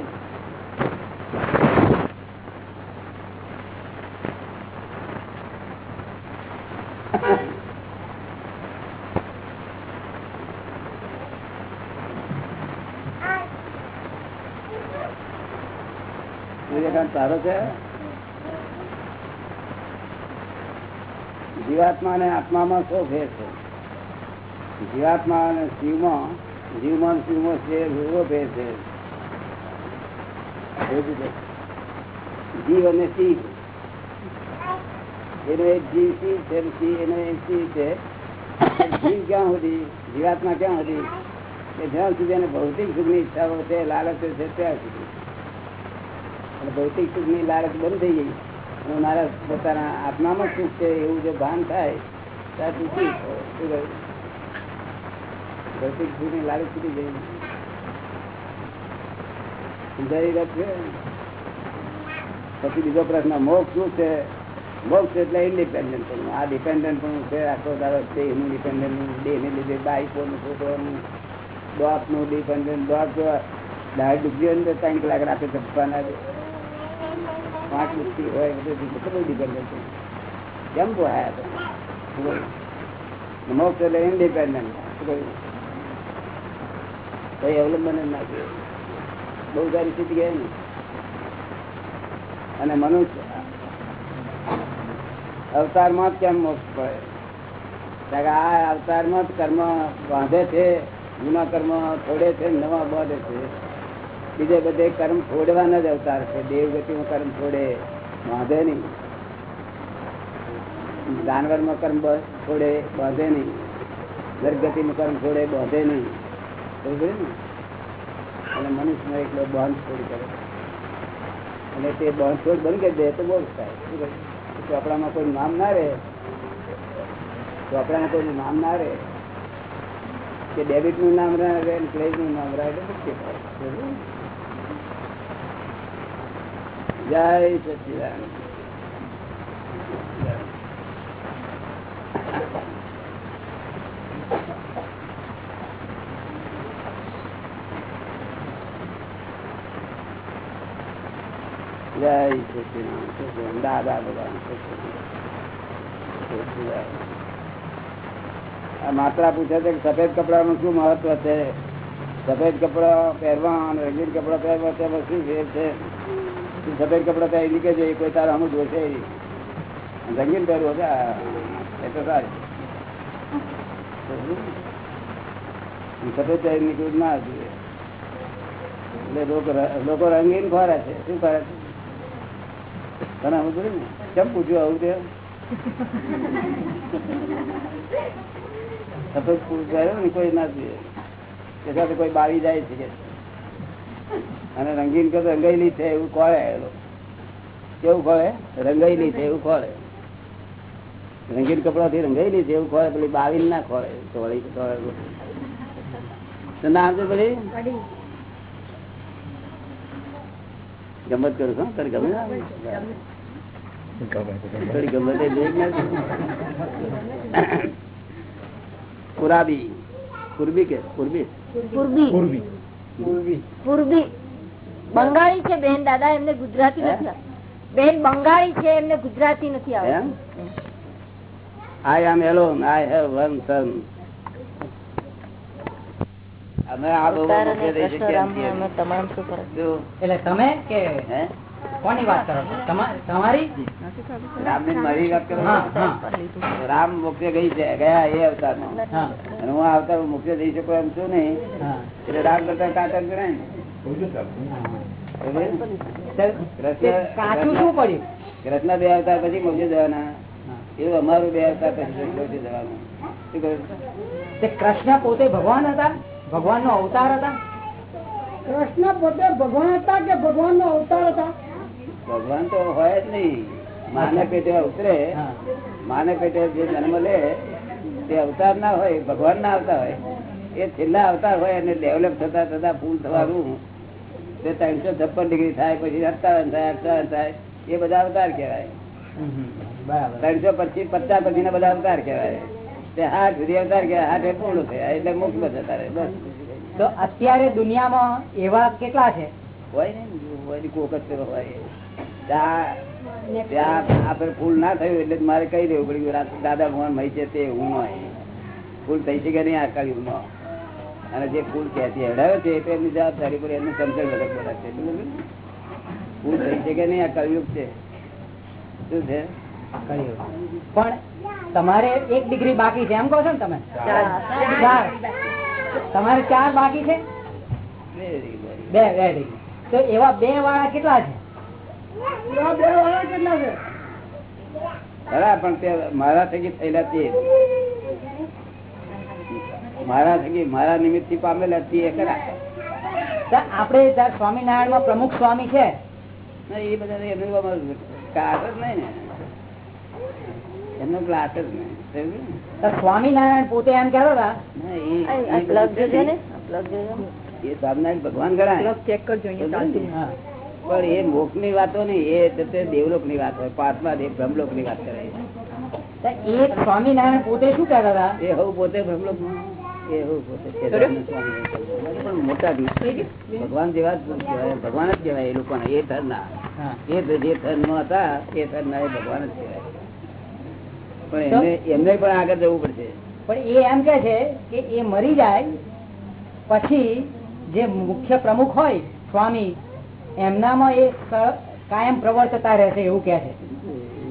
સારો છે? જીવાત્મા અને આત્મામાં શું ફેર છે? જીવાત્મા અને શિવમાં જીવમાં શિવમાં એવો ફેર છે. જીવ અને શિવ. એનો એક જીવ શિવ છે એનો એક શિવ છે. જીવ ક્યાં સુધી? જીવાત્મા ક્યાં સુધી? કે જ્યાં સુધી એને ભૌતિક સુખની ઈચ્છાઓ છે, લાલચ છે, ત્યાં સુધી. અને ભૌતિક સુખની લાલચ બંધ થઈ ગઈ. અને મારા પોતાના આત્મામાં સુખ છે, એવું જો ભાન થાય ત્યાં સુખી ભૌતિક સુખની લાલચ છૂટી ગઈ. સમજાવી પછી બીજો પ્રશ્ન, મોક્ષ શું છે? મોક્ષ એટલે ઇન્ડિપેન્ડન્ટ પણ. આ ડિપેન્ડન્ટ પણ છે. આખો દાડો છે એનું ડિપેન્ડન્ટ દેહને લીધે બાઈકોનું છોકરાનું ડોકનું ડિપેન્ડન્ટ ડોક ડિપેન્ડન્ટ દાળ ડૂબી હોય ને ત્રણ કલાક રાતે ચપવાના પાંચ મુક્તિ હોય બધું ડિપેન્ડન્ટ કેમ પોહાયા તો? મોક્ષ એટલે ઇન્ડિપેન્ડન્ટ કઈ અવલંબન જ નાખ્યું બહુ સારી સ્થિતિ ગયા ને. અને મનુષ્ય અવતારમાં જ કેમ મોક્ષ પડે આ અવતારમાં જ કર્મ બાંધે છે, જૂના કર્મ છોડે છે નવા બાંધે છે. બીજે બધે કર્મ છોડવાના જ અવતાર છે. દેવગતિમાં કર્મ છોડે બાંધે નહીં. જાનવરમાં કર્મ છોડે બાંધે નહીં. નરગતિમાં કર્મ છોડે બાંધે નહીં. સમજ્યો ને? અને મનુષ્યમાં બાંધ છોડ કરે. અને તે બંધ છોડ બંધ કરી દે તો બહુ થાય. ચોપડામાં કોઈ નામ ના રહે. ચોપડામાં કોઈ નામ ના રહે. કે ડેબિટનું નામ રહે ક્રેડિટનું નામ રહે એટલે મુક્તિ થાય? જય સચિદાન જય સચિદાન દાદા ભગવાન સચિદાન આ માત્રા પૂછે છે કે સફેદ કપડાનું શું મહત્વ છે? સફેદ કપડા પહેરવા અને રંગીન કપડા પહેરવા તેમાં શું ફેર છે? તું સફેદ કપડા પહેરી નીકળે છે કોઈ તારા અમુક જોશે રંગીન પહેરવો હશે? એ તો સારું. સફેદ પહેરી નીકળવું ના જોઈએ. એટલે લોકો રંગીન ખોરા છે. શું કરે છે? તને પડી ને? કેમ પૂછ્યું આવું તે? સફેદ પહેર્યો ને, કોઈ ના જોઈએ. કોઈ બાવી જાય છે અને રંગીન કે રંગાયેલી છે એવું કોળે કેવું કોળે રંગાયેલી છે એવું કોળે રંગીન કપડા થી રંગાયેલી છે એવું ખોળે પેલી બાવી ના ખોળે તો નામ છે પેલી ગમત કરું છું? તારી ગમે થોડી ગમત. ને. કુરાબી. કુરબી કે? કુરબી? પૂર્વી પૂર્વી બંગાળી છે બેન દાદા એમને ગુજરાતી નથી બેન બંગાળી છે એમને ગુજરાતી નથી એમ I am alone I have one son અમે આ બહુ અવતાર. અમે તમામ શું કરો? એટલે તમે કે હે? કોની વાત કરો છો? તમારી? રામની મારી વાત કરો હા, હા. રામ મુખ્ય ગઈ છે ગયા એ અવતારમાં. હા. અને હું આ અવતાર મુખ્ય જઈ શકું એમ છું નહીં. એટલે રામ કરતા કાંટા ગણાય ને. કૃષ્ણ બે અવતાર પછી મોજે જવાના. એવું અમારું બે આવતા પછી જવાનું. કૃષ્ણ પોતે ભગવાન હતા? ભગવાન નો અવતાર હતા? કૃષ્ણ પોતે ભગવાન હતા કે ભગવાન નો અવતાર હતા? ભગવાન તો હોય જ નહીં. માને પેટે ઉતરે. માને પેટે જે જન્મ લે તે અવતાર ના હોય ભગવાન ના આવતા હોય. એ છેલ્લા અવતાર હોય અને ડેવલપ થતા થતા ફૂલ થવાનું તે ત્રણસો છપ્પન ડિગ્રી થાય પછી અઠાવન થાય અઠાવન થાય એ બધા અવતાર કહેવાય. ત્રણસો પચીસ પચાસ પછી ના બધા અવતાર કહેવાય. તે હાથ સુધી અવતાર કહેવાય હાથે પૂર્ણ થયા એટલે મુક્ત તો અત્યારે દુનિયામાં એવા કેટલા છે? હોય ને હોય ને કોક જ પેલો હોય. ત્યાં ત્યાં આપણે ફૂલ ના થયું એટલે મારે કહી દેવું પડ્યું દાદા ભગવાન મહી છે તે હું ફૂલ થઈ શકે નહીં આ કળિયુગ નો અને જે ફૂલ ક્યાંથી હડાવે છે તે એમની જવાબદારી પર એમનું સમજણ વગર બોલાશે? ફૂલ થઈ શકે નહીં આ કલયુગ છે. શું છે? પણ તમારે એક ડિગ્રી બાકી છે એમ કહો છો ને તમે? ચાર. તમારે ચાર બાકી છે? બે બે ડિગ્રી. તો એવા બે વાળા કેટલા છે? બે વાળા કેટલા છે? બરાબર પણ તે મારા થકી થયેલા તે મારા થકી મારા નિમિત્તથી પામેલા છીએ ખરા આપણે ત્યાં સ્વામિનારાયણમાં પ્રમુખ સ્વામી છે? એ બધા એમનું નહીં ને. એમનો ક્લાસ જ નહીં સમજ્યું ને? તો સ્વામિનારાયણ પોતે એમ હતા? એ- સ્વામિનારાયણ ભગવાન ગણાય. ચેક કરજો. પણ એ મોક્ષની વાતો નહીં એ દેવલોકની વાત હોય પાંચમા દેવ બ્રહ્મલોકની વાત કરે તો એ સ્વામિનારાયણ પોતે શું કહેતા હતા? એ હું પોતે બ્રહ્મલોક એ મોટા ભગવાન જેવા ભગવાન જ કહેવાય એ લોકો એ ના એ જે થરમાં હતા એ ના એ ભગવાન જ કહેવાય. પણ એમને એમને પણ આગળ જવું પડશે. પણ એ એમ કે છે કે એ મરી જાય પછી જે મુખ્ય પ્રમુખ હોય સ્વામી એમનામાં એ કાયમ પ્રવર્તતા રહેશે એવું કે છે.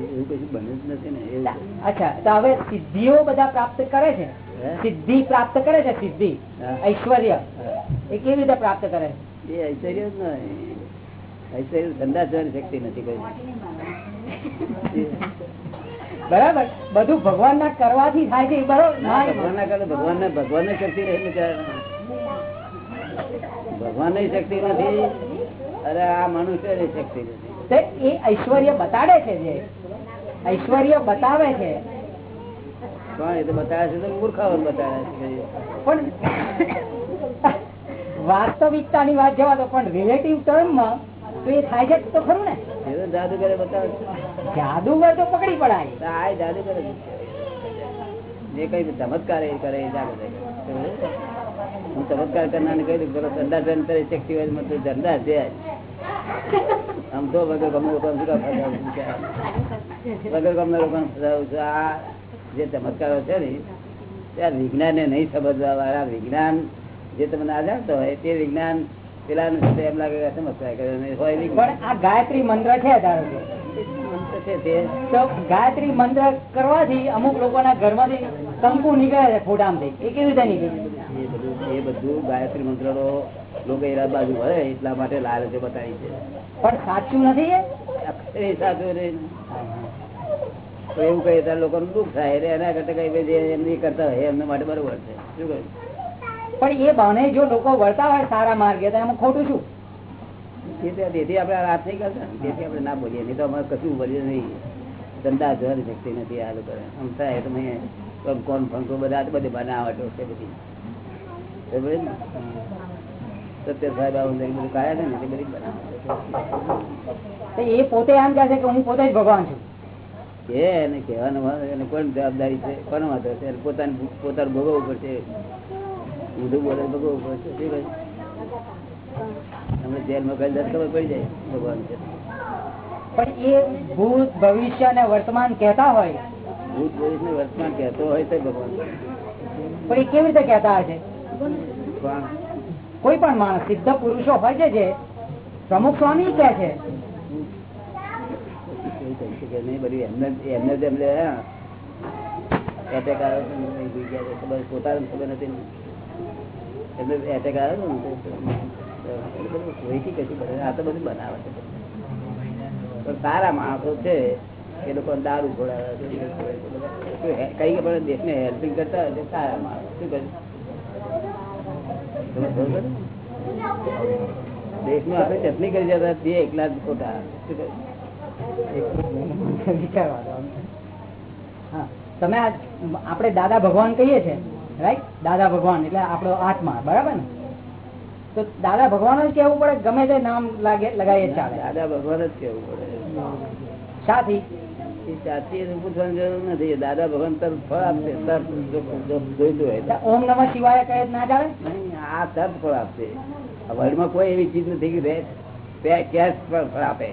એવું કશું બને જ નથી ને અચ્છા તો હવે સિદ્ધિઓ બધા પ્રાપ્ત કરે છે? સિદ્ધિ પ્રાપ્ત કરે છે સિદ્ધિ. ઐશ્વર્ય. એ કેવી રીતે પ્રાપ્ત કરે? એ ઐશ્વર્ય જ નહીં. ઐશ્વર્ય ધંધા જવાની શક્તિ નથી કોઈ. બરાબર? બધું ભગવાન ના કરવાથી થાય છે ભગવાન ના કરે ભગવાન ને ભગવાન ને શક્તિ રહી ભગવાનની શક્તિ નથી. અરે આ મનુષ્યની શક્તિ નથી. એ ઐશ્વર્ય બતાડે છે જે. ઐશ્વર્ય બતાવે છે. પણ એ તો બતાવે છે તો મૂર્ખાઓ બતાવે છે પણ વાસ્તવિકતાની વાત જવા દો પણ રિલેટિવ ટર્મમાં તો એ થાય છે તો ખરું ને. જાદુગરે બતાવે જાદુગર તો પકડી પડાય. આ જાદુગર જે કઈ ચમત્કાર એ કરે એ જાદુગર હું ચમત્કાર કરનાર કહી દઉં પેલો ધંધા કરે શક્તિ હોય છે. જ. આમ તો વગર ગમે? વગર ગમે લોકોને ફસાવું છું. આ જે ચમત્કારો છે ને ત્યાં વિજ્ઞાન ને નહીં સમજવા વાળા વિજ્ઞાન જે તમને જાણતો હોય તે વિજ્ઞાન પેલા એમ લાગે કે ચમત્કાર કર્યો હોય પણ આ ગાયત્રી મંત્ર છે ધારો કે. તે ગાયત્રી મંત્ર કરવાથી અમુક લોકોના ઘરમાંથી કંકુ નીકળે છે ફોટામાંથી એ કેવી રીતે નીકળે? એ બધું ગાયત્રી મંત્ર લોકો એના બાજુ હોય એટલા માટે લાલચે બતાવી છે. પણ સાચું નથી એ? સાચું. તો એવું કહે ત્યારે લોકોનું દુઃખ થાય. એટલે એના કરતા કઈ જે એમની કરતા હોય એમના માટે બરોબર છે. શું કહ્યું પણ એ બહાને જો લોકો વળતા હોય સારા માર્ગે તો એમાં ખોટું શું? તેથી આપણે વાત નહીં કરતા. તેથી આપણે ના બોલીએ. નહીં તો અમારે કશું બોલીએ નહીં. ધંધા જવાની શક્તિ નથી આ લોકો આમ થાય તો મેં કોણ ફંકો બધા બધે બનાવટો છે બધી? સત્ય સાહેબ આવું બધું કાયા છે ને તે બધી બનાવટો તો એ પોતે એમ કહે છે કે હું પોતે જ ભગવાન છું. છે એને કહેવાનો એને કોણ જવાબદારી છે? કોનો વાંધો? છે એને પોતાનું પોતાનું ભોગવવું પડશે. ઊંધું બોલે ભોગવવું પડશે. શું કહે? તમને જેલમાં કઈ દસ ખબર પડી જાય ભગવાન. છે પણ એ ભૂત ભવિષ્ય અને વર્તમાન કહેતા હોય. ભૂત ભવિષ્ય વર્તમાન કહેતો હોય તો ભગવાન. પણ એ કેવી રીતે કહેતા હશે? કોઈ પણ માણસ સિદ્ધ પુરુષો હોય છે જે પ્રમુખ સ્વામી કહે છે શકે નહીં, બધું એમને એમને જ એમને એટેક આવ્યો ખબર, પોતાને ખબર નથી. એમને એટેક આવ્યો ને બધું કોઈથી કશું કરે આ તો બધું બનાવે છે પણ સારા માણસો છે, એ લોકો દારૂ છોડાવે કઈ પણ દેશને હેલ્પિંગ કરતા હોય સારા માણસ શું છે? દેશમાં આપણે ચટણી કરી જતા તે એકલા જ ખોટા શું. હા તમે આપણે દાદા ભગવાન કહીએ છીએ રાઈટ દાદા ભગવાન એટલે આપણો આત્મા બરાબર ને તો દાદા ભગવાન જ કેવું પડે ગમે તે નામ લાગે લગાવીએ ચાલે દાદા ભગવાન જ કેવું પડે સાથી નથી દાદા ભગવાન તરફ ફળ આપશે. ઓમ નમઃ શિવાય કહે ના ચાલે આ તરફ ફળ આપશે વર્લ્ડમાં કોઈ એવી ચીજ નથી કે કેશ ફળ આપે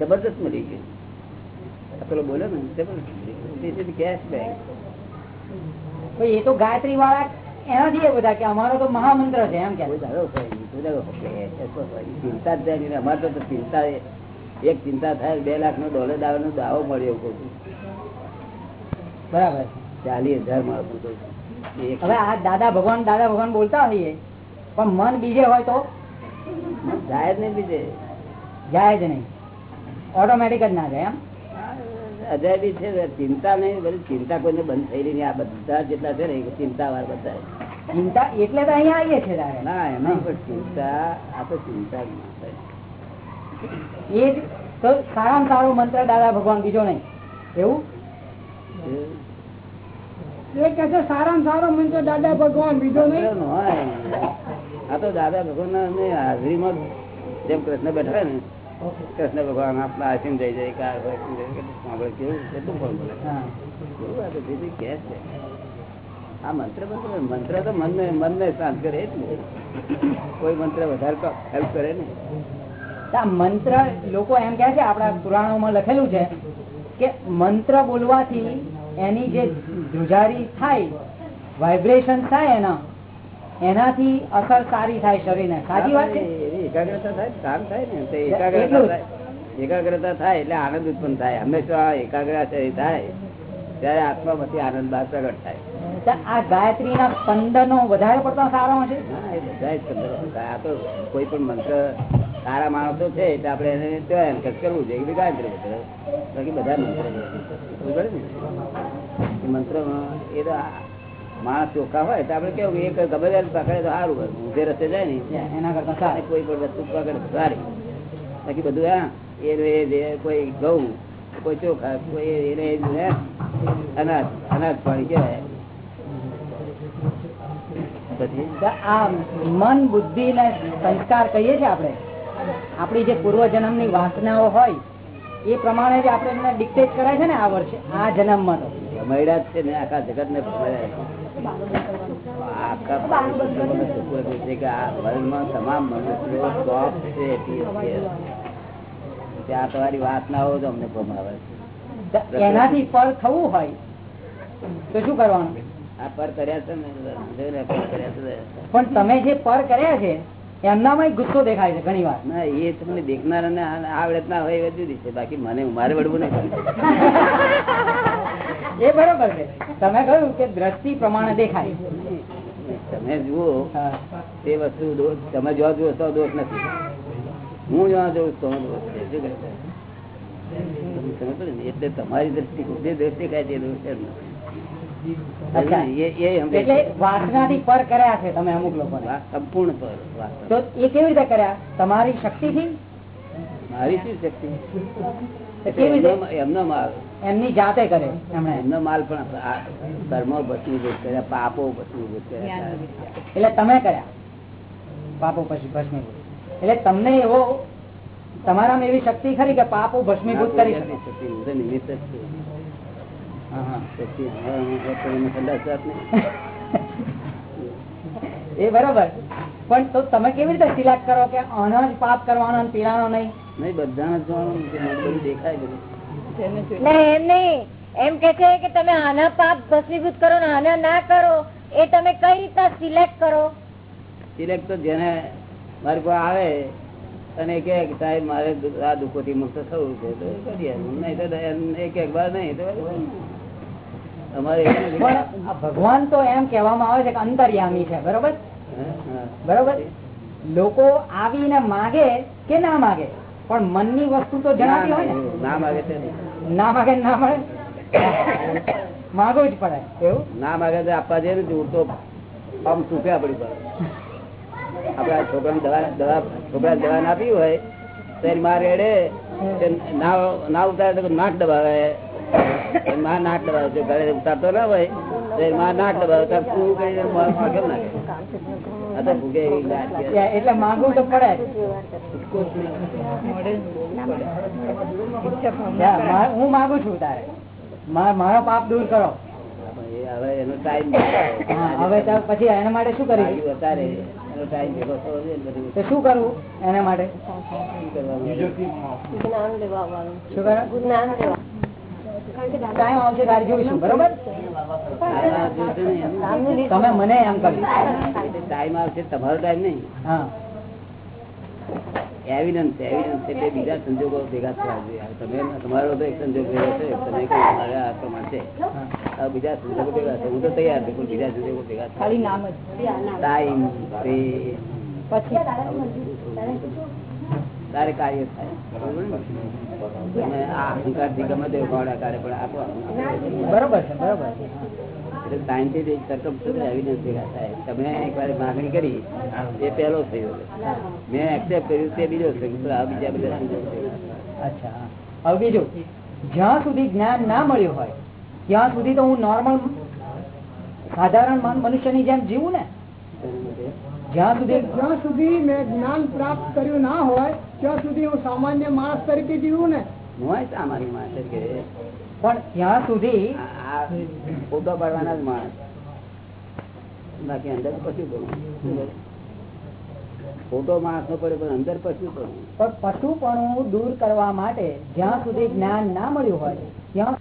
જબરદસ્ત મળી ગયું. પેલો બોલ્યો ને જબરદસ્ત મળી ગયું. This is cash back. ભાઈ. એ તો ગાયત્રી વાળા એનાથી એ બધા કે અમારો તો મહામંત્ર છે એમ કે. કોઈ દાડો હોય નહીં, કોઈ દાડો હોય. એસો હોય. ચિંતા જ જાય અમારે તો ચિંતા એક ચિંતા થાય બે લાખ નો ડોલર દાવો નો દાવો મળ્યો કહું બરાબર. ચાલીસ હજાર કહું હવે આ દાદા ભગવાન દાદા ભગવાન બોલતા હોઈએ. પણ મન બીજે હોય તો? જાય જ નહીં બીજે. જાય જ નહીં. ઓટોમેટિક જ ના જાય એમ. અજાયબી છે ચિંતા નહીં બધી ચિંતા કોઈને બંધ થઈ રહી આ બધા જેટલા છે ને ચિંતા વાર બધા. ચિંતા એટલે તો અહીંયા આવીએ છીએ ના એમાં પણ ચિંતા આ તો ચિંતા એ જ તો સારામાં સારો મંત્ર દાદા ભગવાન બીજો નહીં. એવું? એ કે છે સારામાં સારો મંત્ર દાદા ભગવાન બીજો નહીં. ન હોય. આ તો દાદા ભગવાન હાજરીમાં જેમ કૃષ્ણ બેઠા ને કૃષ્ણ ભગવાન આપણા આસીમ જઈ જાય કાર સાંભળે કેવું આ કે છે. આ મંત્ર મંત્ર મંત્ર તો મનને મનને શાંત કરે એટલે કોઈ મંત્ર વધારે હેલ્પ કરે ને. આ મંત્ર લોકો એમ કહે છે આપણા પુરાણોમાં લખેલું છે કે મંત્ર બોલવાથી એની જે ધ્રુજારી થાય વાઇબ્રેશન થાય એના એનાથી અસર સારી થાય શરીરને. સાચી વાત છે? એકાગ્રતા થાય સારું થાય ને તો એકાગ્રતા થાય. એકાગ્રતા થાય એટલે આનંદ ઉત્પન્ન થાય. હંમેશા એકાગ્રતા થાય ત્યારે આત્મા પછી આનંદ બહાર પ્રગટ થાય. આ ગાયત્રી ના સ્પંદનો વધારે પડતા સારા છે. આ તો કોઈ પણ મંત્ર સારા માણસો છે એટલે આપણે એને ત્યાં કરવું જોઈએ કે ગાયત્રી મંત્ર બાકી બધા મંત્ર છે. એ તો માણસ ચોખ્ખા હોય તો આપડે કેવું એક ગમે પકડે તો સારું ઊંધે રસ્તે જાય ને. એના કરતા સારી. કોઈ પણ વસ્તુ પકડે સારી. બાકી બધું હા એ કોઈ ઘઉં કોઈ ચોખા કોઈ એને અનાજ અનાજ પાણી કહેવાય. આ મન બુદ્ધિ ને સંસ્કાર કહીએ છીએ આપણે. આપણી જે પૂર્વ જન્મની વાસનાઓ હોય એ પ્રમાણે જ આપણે એમને ડિક્ટેટ કરાય છે ને આ વર્ષે આ જન્મમાં તો. ભમેડા જ છે ને આખા જગત ને આખા તમામ મનુષ્યો છે ત્યાં તમારી વાસનાઓ જ અમને છે એનાથી પર થવું હોય તો શું કરવાનું? આ પર કર્યા છે ને પણ તમે જે પર કર્યા છે એમનામાં ગુસ્સો દેખાય છે ઘણી વાર ના એ તમને દેખનાર આવડત ના હોય એ જુદી છે. બાકી મને મારે વળવું નહીં. એ બરોબર છે. તમે કહ્યું કે દ્રષ્ટિ પ્રમાણે દેખાય. તમે જુઓ તે વસ્તુ તમે જોવા જુઓ તો દોષ નથી. હું જોવા જોઉં તો દોષ છે? એટલે તમારી દ્રષ્ટિ જે તે દોષ રીતે કર્યા? તમારી શક્તિથી? મારી શું શક્તિ? કેવી રીતે? એમનો- એમનો માલ એમની જાતે કરે. એમનો માલ પણ કર્મો ભસ્મીભૂત કર્યા પાપો ભસ્મીભૂત કર્યા એટલે તમે કર્યા. પાપો પછી ભસ્મીભૂત. એટલે તમને એવો તમારામાં એવી શક્તિ ખરી કે પાપો ભસ્મીભૂત કરી શકે? નિમિત્ત જ છું. એ બરોબર. પણ તો તમે કેવી રીતે સિલેક્ટ કરો કે આનો જ પાપ કરવાનો અને પીવાનો નહીં? નહીં બધા જ જોવાનું દેખાય બધું. એમ કે છે કે તમે આના પાપ ભસ્મીભૂત કરો ને આના ના કરો એ તમે કઈ રીતના સિલેક્ટ કરો? સિલેક્ટ તો જેને મારી પાસે આવે અને કે કે સાહેબ મારે આ દુઃખોથી મુક્ત થવું છે તો કરીએ નહીં તો એક એક વાર નહીં તો ભગવાન તો એમ કહેવામાં આવે છે કે અંતર્યામી છે બરોબર. બરોબર? લોકો આવીને માગે કે ના માગે પણ મનની વસ્તુ તો જણાતી હોય ને. ના, માગે છે નહીં. ના માગે ના મળે? માગવું જ પડે એવું? ના માગે તો આપવા જઈએ ને તો આમ સૂફે આપડી પર આપડા છોકરા દવા દવા છોકરા દવા ના આપી હોય તો એની માં રેડે તે ના ઉતારે તો નાક દબાવે. માં નાક દબાવે જો ઘરે ઉતારતો ના હોય તો માં નાક દબાવે તો શું કરીને મોં માં કેમ નાખે આ તો ભૂગે એવી લાજ છે. એટલે માગવું તો પડે. હું માંગુ છું તારે. મારો પાપ દૂર કરો. હવે એનો ટાઈમ હવે પછી એના માટે શું કરી અત્યારે એનો ટાઈમ ભેગો થવો જોઈએ ને બધું. તો શું કરવું એના માટે? શું કરવાનું જ્ઞાન લેવા શું કરવું જ્ઞાન લેવા ટાઈમ આવશે જોઈશું બરોબર. તમે મને એમ કર્યું ટાઈમ આવશે તમારો ટાઈમ નહીં. હા. એવિડન્સ એવિડન્સ એટલે બીજા સંજોગો ભેગા થવા જોઈએ. તમે તમારો તો એક સંજોગ ભેગો છે તમે કહ્યું મારે આ પ્રમાણ છે. બીજા સંજોગો ભેગા છે હું તો તૈયાર છું પણ બીજા સંજોગો ભેગા થાય ટાઈમ પછી. તારે કાર્ય થાય. ને? સાયન્ટિફિક તમે એકવાર માગણી કરી એ પહેલો થયો. મેં એક્સેપ્ટ કર્યું તે બીજો થયો. બીજા બધા. અચ્છા હવે બીજું. જ્યાં સુધી જ્ઞાન ના મળ્યું હોય ત્યાં સુધી તો હું નોર્મલ સાધારણ મનુષ્ય મનુષ્યની જેમ જીવું ને? જ્યાં સુધી જ્યાં સુધી મેં જ્ઞાન પ્રાપ્ત કર્યું ના હોય ત્યાં સુધી હું સામાન્ય માણસ તરીકે જીવું ને. હું સામાન્ય માણસ તરીકે પણ ત્યાં સુધી ફોટો પાડવાના જ માણસ. બાકી અંદર પશુ પણ ફોટો માણસ નો પડે પણ અંદર પશુ પણ પણ પશુપણું દૂર કરવા માટે જ્યાં સુધી જ્ઞાન ના મળ્યું હોય ત્યાં